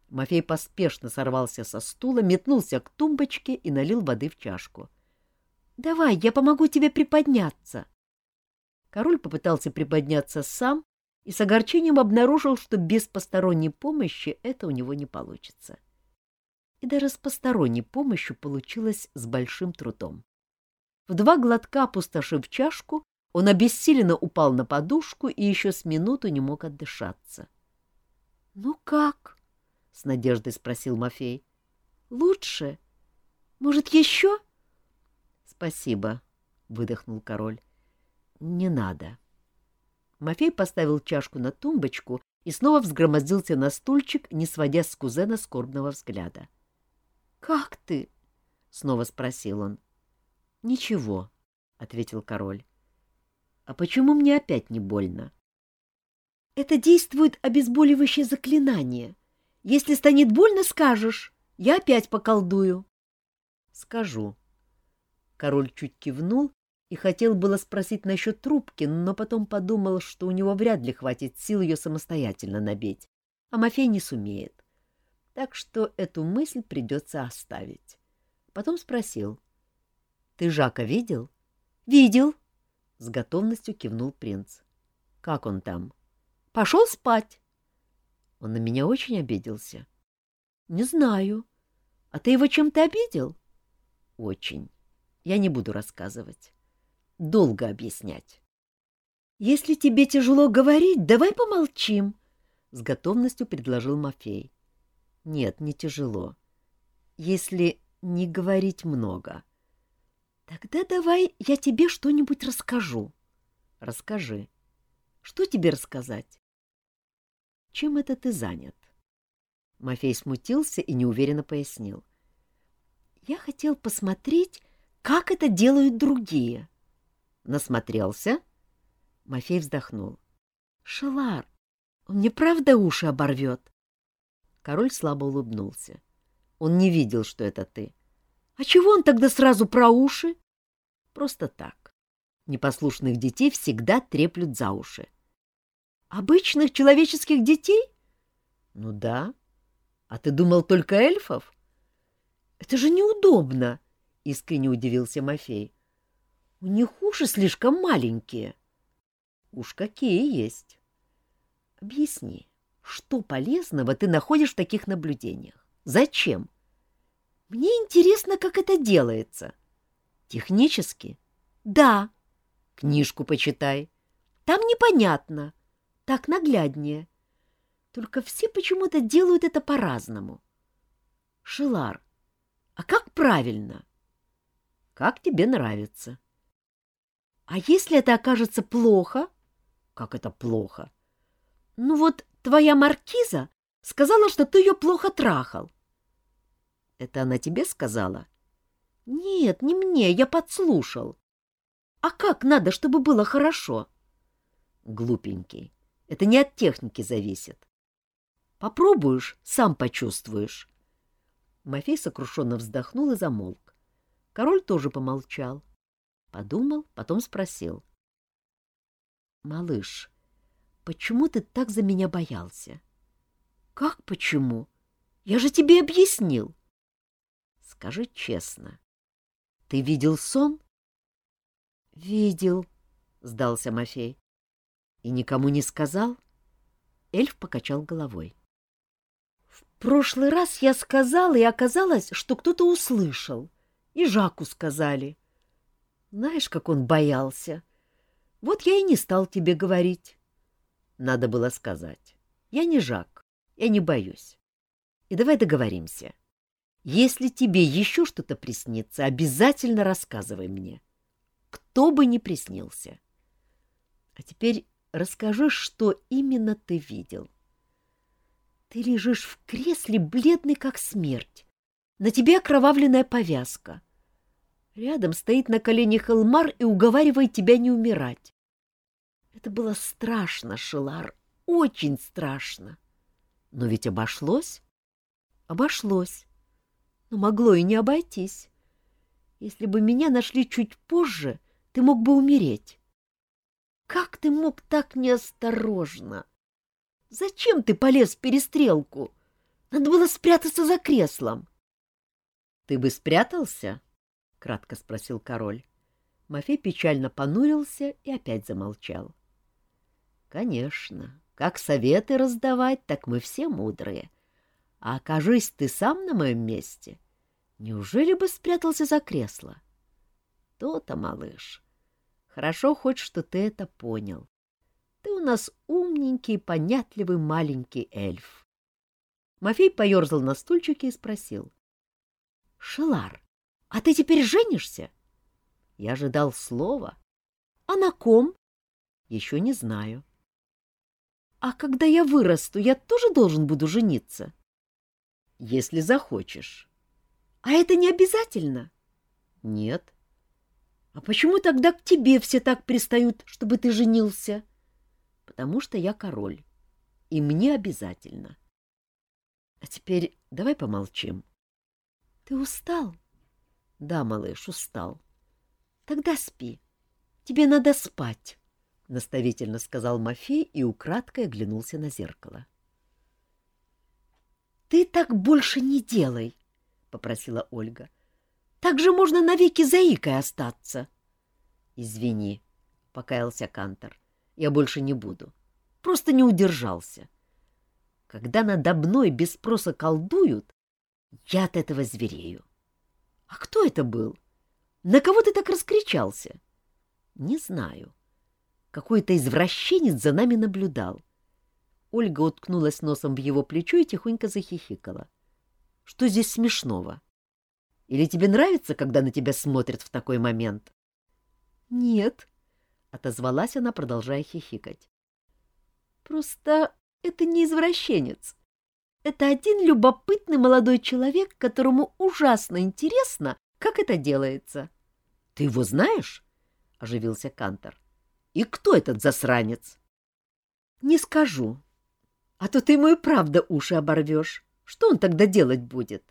Мафей поспешно сорвался со стула, метнулся к тумбочке и налил воды в чашку. — Давай, я помогу тебе приподняться. Король попытался приподняться сам и с огорчением обнаружил, что без посторонней помощи это у него не получится. И даже с посторонней помощью получилось с большим трудом. В два глотка опустошив чашку, он обессиленно упал на подушку и еще с минуту не мог отдышаться. — Ну как? — с надеждой спросил Мафей. — Лучше? Может, еще? — Спасибо, — выдохнул король. — Не надо. Мафей поставил чашку на тумбочку и снова взгромоздился на стульчик, не сводя с кузена скорбного взгляда. — Как ты? — снова спросил он. — Ничего, — ответил король. — А почему мне опять не больно? — Это действует обезболивающее заклинание. Если станет больно, скажешь. Я опять поколдую. — Скажу. Король чуть кивнул и хотел было спросить насчет трубки, но потом подумал, что у него вряд ли хватит сил ее самостоятельно набить, а Мафей не сумеет. Так что эту мысль придется оставить. Потом спросил. — Ты Жака видел? — Видел, — с готовностью кивнул принц. — Как он там? — Пошел спать. Он на меня очень обиделся. — Не знаю. А ты его чем-то обидел? — Очень. Я не буду рассказывать долго объяснять. — Если тебе тяжело говорить, давай помолчим, — с готовностью предложил Мафей. — Нет, не тяжело. Если не говорить много. — Тогда давай я тебе что-нибудь расскажу. — Расскажи. Что тебе рассказать? — Чем это ты занят? Мафей смутился и неуверенно пояснил. — Я хотел посмотреть, как это делают другие. — Насмотрелся? Мафей вздохнул. Шалар, он мне правда уши оборвет? Король слабо улыбнулся. Он не видел, что это ты. А чего он тогда сразу про уши? Просто так. Непослушных детей всегда треплют за уши. Обычных человеческих детей? Ну да. А ты думал только эльфов? Это же неудобно, искренне удивился Мафей. У них уши слишком маленькие. Уж какие есть. Объясни, что полезного ты находишь в таких наблюдениях? Зачем? Мне интересно, как это делается. Технически? Да. Книжку почитай. Там непонятно. Так нагляднее. Только все почему-то делают это по-разному. Шилар, а как правильно? Как тебе нравится. — а если это окажется плохо? Как это плохо? Ну вот твоя маркиза сказала, что ты ее плохо трахал. Это она тебе сказала? Нет, не мне, я подслушал. А как надо, чтобы было хорошо? Глупенький. Это не от техники зависит. Попробуешь, сам почувствуешь. Мафей сокрушенно вздохнул и замолк. Король тоже помолчал. Подумал, потом спросил. — Малыш, почему ты так за меня боялся? — Как почему? Я же тебе объяснил. — Скажи честно, ты видел сон? — Видел, — сдался Мафей. — И никому не сказал? Эльф покачал головой. — В прошлый раз я сказал, и оказалось, что кто-то услышал. И Жаку сказали. Знаешь, как он боялся. Вот я и не стал тебе говорить. Надо было сказать. Я не Жак, я не боюсь. И давай договоримся. Если тебе еще что-то приснится, обязательно рассказывай мне. Кто бы ни приснился. А теперь расскажи, что именно ты видел. Ты лежишь в кресле, бледный как смерть. На тебе окровавленная повязка. Рядом стоит на коленях Элмар и уговаривает тебя не умирать. Это было страшно, Шелар, очень страшно. Но ведь обошлось? Обошлось. Но могло и не обойтись. Если бы меня нашли чуть позже, ты мог бы умереть. Как ты мог так неосторожно? Зачем ты полез в перестрелку? Надо было спрятаться за креслом. — Ты бы спрятался? — кратко спросил король. Мафей печально понурился и опять замолчал. — Конечно, как советы раздавать, так мы все мудрые. А окажись ты сам на моем месте, неужели бы спрятался за кресло? То-то, малыш. Хорошо хоть, что ты это понял. Ты у нас умненький, понятливый маленький эльф. Мафей поерзал на стульчике и спросил. — Шелар, а ты теперь женишься? Я ожидал слова. — А на ком? — Еще не знаю. — А когда я вырасту, я тоже должен буду жениться? — Если захочешь. — А это не обязательно? — Нет. — А почему тогда к тебе все так пристают, чтобы ты женился? — потому что я король, и мне обязательно. А теперь давай помолчим. — Ты устал? — Да, малыш, устал. — Тогда спи. Тебе надо спать, — наставительно сказал Мафей и украдкой оглянулся на зеркало. — Ты так больше не делай, — попросила Ольга. — Так же можно навеки заикой остаться. — Извини, — покаялся Кантор. Я больше не буду. Просто не удержался. Когда надо мной без спроса колдуют, я от этого зверею. А кто это был? На кого ты так раскричался? Не знаю. Какой-то извращенец за нами наблюдал. Ольга уткнулась носом в его плечо и тихонько захихикала. Что здесь смешного? Или тебе нравится, когда на тебя смотрят в такой момент? Нет, — отозвалась она, продолжая хихикать. «Просто это не извращенец. Это один любопытный молодой человек, которому ужасно интересно, как это делается». «Ты его знаешь?» — оживился Кантор. «И кто этот засранец?» «Не скажу. А то ты ему и правда уши оборвешь. Что он тогда делать будет?»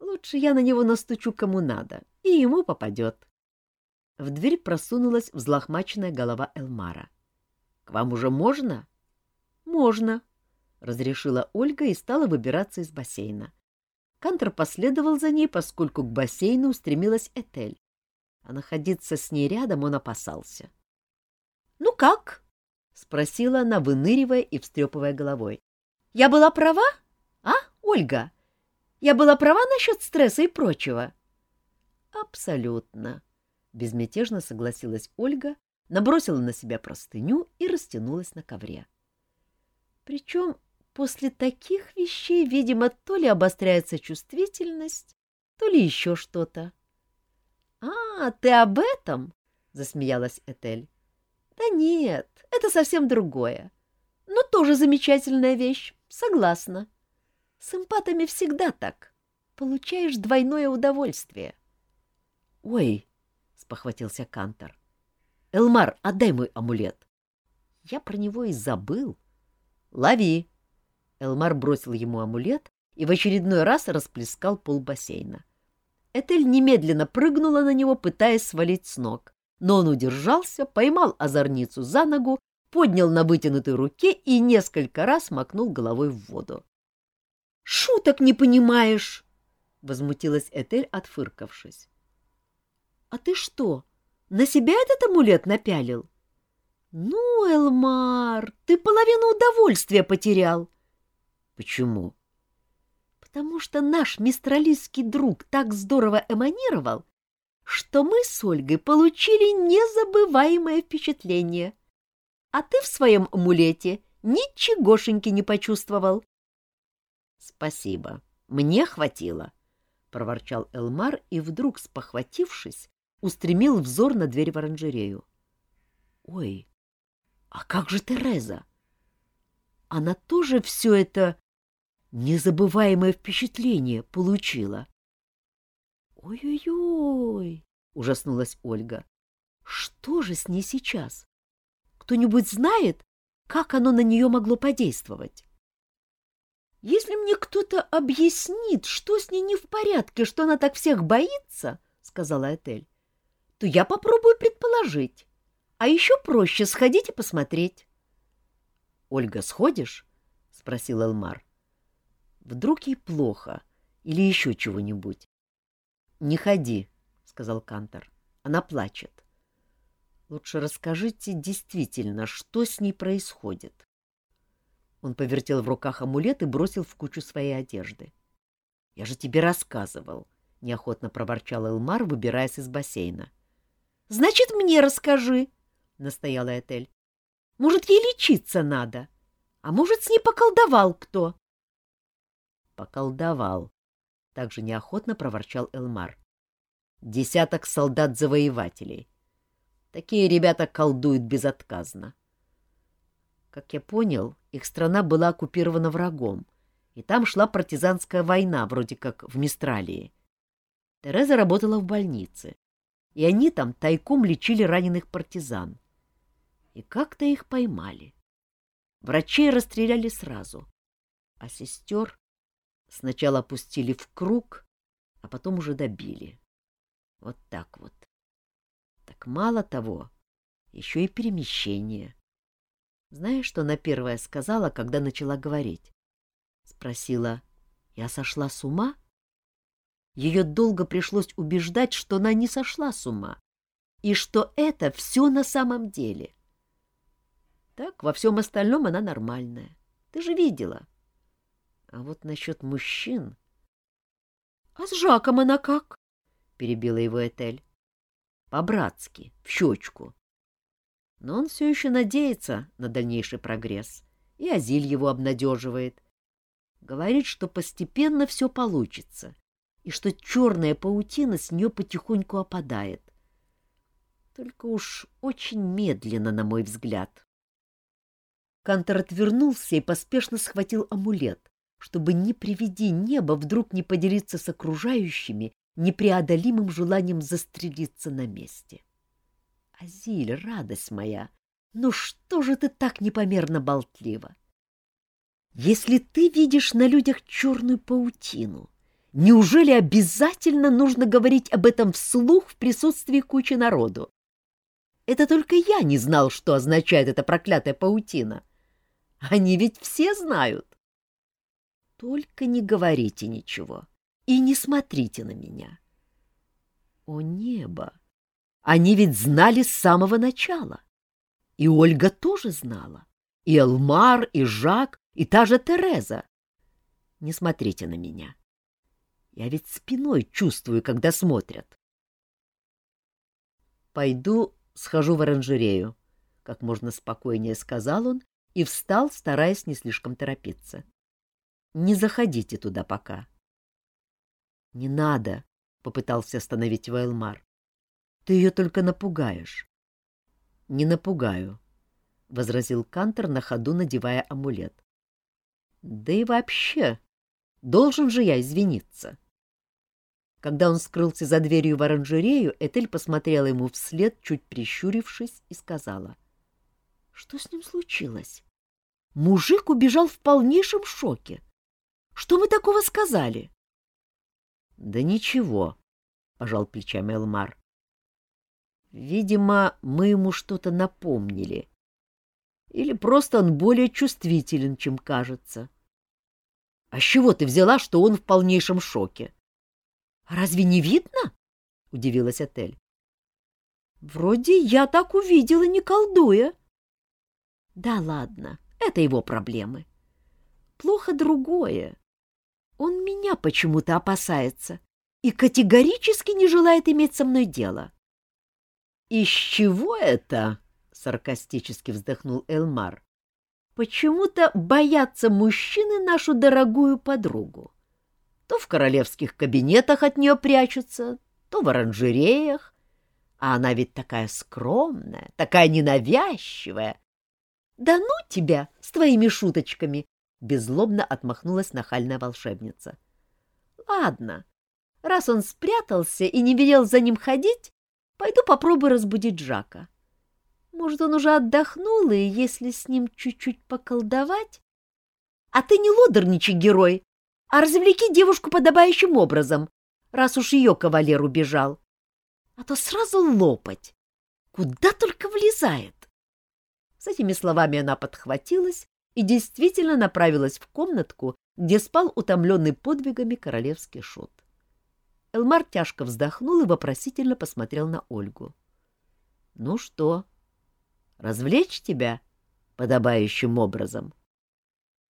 «Лучше я на него настучу кому надо, и ему попадет». В дверь просунулась взлохмаченная голова Элмара. — К вам уже можно? — Можно, — разрешила Ольга и стала выбираться из бассейна. Кантор последовал за ней, поскольку к бассейну устремилась Этель. А находиться с ней рядом он опасался. — Ну как? — спросила она, выныривая и встрепывая головой. — Я была права? А, Ольга? Я была права насчет стресса и прочего? — Абсолютно, — безмятежно согласилась Ольга, набросила на себя простыню и растянулась на ковре. Причем после таких вещей, видимо, то ли обостряется чувствительность, то ли еще что-то. — А, ты об этом? — засмеялась Этель. — Да нет, это совсем другое. Но тоже замечательная вещь, согласна. С эмпатами всегда так. Получаешь двойное удовольствие. — Ой, спохватился Кантор. Элмар, отдай мой амулет. Я про него и забыл. Лови. Элмар бросил ему амулет и в очередной раз расплескал пол бассейна. Этель немедленно прыгнула на него, пытаясь свалить с ног, но он удержался, поймал озорницу за ногу, поднял на вытянутой руке и несколько раз макнул головой в воду. — Шуток не понимаешь! — возмутилась Этель, отфыркавшись. А ты что, на себя этот амулет напялил? Ну, Элмар, ты половину удовольствия потерял. Почему? Потому что наш мистралийский друг так здорово эманировал, что мы с Ольгой получили незабываемое впечатление. А ты в своем амулете ничегошеньки не почувствовал. — Спасибо, мне хватило, — проворчал Элмар и вдруг, спохватившись, устремил взор на дверь в оранжерею. — Ой, а как же Тереза? Она тоже все это незабываемое впечатление получила. «Ой-ой-ой!» — ужаснулась Ольга. «Что же с ней сейчас? Кто-нибудь знает, как оно на нее могло подействовать?» «Если мне кто-то объяснит, что с ней не в порядке, что она так всех боится, — сказала Этель, — то я попробую предположить. А еще проще сходить и посмотреть». «Ольга, сходишь?» — спросил Элмар. «Вдруг ей плохо или еще чего-нибудь?» «Не ходи», — сказал Кантор. «Она плачет. Лучше расскажите действительно, что с ней происходит». Он повертел в руках амулет и бросил в кучу своей одежды. «Я же тебе рассказывал», — неохотно проворчал Элмар, выбираясь из бассейна. «Значит, мне расскажи», — настояла Этель. «Может, ей лечиться надо? А может, с ней поколдовал кто?» «Поколдовал», также неохотно проворчал Элмар. Десяток солдат-завоевателей. Такие ребята колдуют безотказно. Как я понял, их страна была оккупирована врагом, и там шла партизанская война, вроде как в Мистралии. Тереза работала в больнице, и они там тайком лечили раненых партизан. И как-то их поймали. Врачей расстреляли сразу, а сестер Сначала опустили в круг, а потом уже добили. Вот так вот. Так мало того, еще и перемещение. Знаешь, что она первая сказала, когда начала говорить? Спросила, я сошла с ума? Ее долго пришлось убеждать, что она не сошла с ума, и что это все на самом деле. Так, во всем остальном она нормальная. Ты же видела. А вот насчет мужчин... — А с Жаком она как? — перебила его Этель. — По-братски, в щечку. Но он все еще надеется на дальнейший прогресс, и Азиль его обнадеживает. Говорит, что постепенно все получится, и что черная паутина с нее потихоньку опадает. Только уж очень медленно, на мой взгляд. Кантор отвернулся и поспешно схватил амулет, чтобы не приведи небо вдруг не поделиться с окружающими непреодолимым желанием застрелиться на месте. Азиль, радость моя, ну что же ты так непомерно болтлива? Если ты видишь на людях черную паутину, неужели обязательно нужно говорить об этом вслух в присутствии кучи народу? Это только я не знал, что означает эта проклятая паутина. Они ведь все знают. Только не говорите ничего и не смотрите на меня. О небо! Они ведь знали с самого начала. И Ольга тоже знала. И Элмар, и Жак, и та же Тереза. Не смотрите на меня. Я ведь спиной чувствую, когда смотрят. Пойду схожу в оранжерею, — как можно спокойнее сказал он и встал, стараясь не слишком торопиться. Не заходите туда пока. — Не надо, — попытался остановить Вайлмар. — Ты ее только напугаешь. — Не напугаю, — возразил Кантер на ходу, надевая амулет. — Да и вообще, должен же я извиниться. Когда он скрылся за дверью в оранжерею, Этель посмотрела ему вслед, чуть прищурившись, и сказала. — Что с ним случилось? Мужик убежал в полнейшем шоке. — что мы такого сказали? — Да ничего, — пожал плечами Элмар. — Видимо, мы ему что-то напомнили. Или просто он более чувствителен, чем кажется. — А с чего ты взяла, что он в полнейшем шоке? — Разве не видно? — удивилась Отель. — Вроде я так увидела, не колдуя. — Да ладно, это его проблемы. Плохо другое. Он меня почему-то опасается и категорически не желает иметь со мной дело. — Из чего это? — саркастически вздохнул Элмар. — Почему-то боятся мужчины нашу дорогую подругу. То в королевских кабинетах от нее прячутся, то в оранжереях. А она ведь такая скромная, такая ненавязчивая. — Да ну тебя с твоими шуточками! Беззлобно отмахнулась нахальная волшебница. Ладно, раз он спрятался и не велел за ним ходить, пойду попробую разбудить Жака. Может, он уже отдохнул, и если с ним чуть-чуть поколдовать... А ты не лодорничай, герой, а развлеки девушку подобающим образом, раз уж ее кавалер убежал. А то сразу лопать. Куда только влезает. С этими словами она подхватилась и действительно направилась в комнатку, где спал утомленный подвигами королевский шут. Элмар тяжко вздохнул и вопросительно посмотрел на Ольгу. — Ну что, развлечь тебя подобающим образом?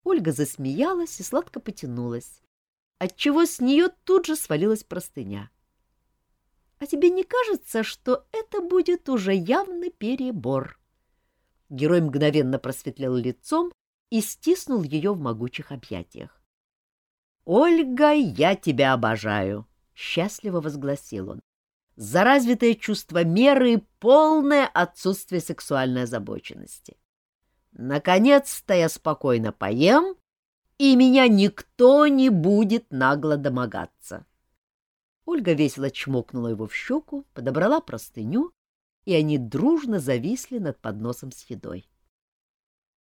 Ольга засмеялась и сладко потянулась, отчего с нее тут же свалилась простыня. — А тебе не кажется, что это будет уже явный перебор? Герой мгновенно просветлел лицом и стиснул ее в могучих объятиях. — Ольга, я тебя обожаю! — счастливо возгласил он. — За развитое чувство меры и полное отсутствие сексуальной озабоченности. Наконец-то я спокойно поем, и меня никто не будет нагло домогаться. Ольга весело чмокнула его в щеку, подобрала простыню, и они дружно зависли над подносом с едой.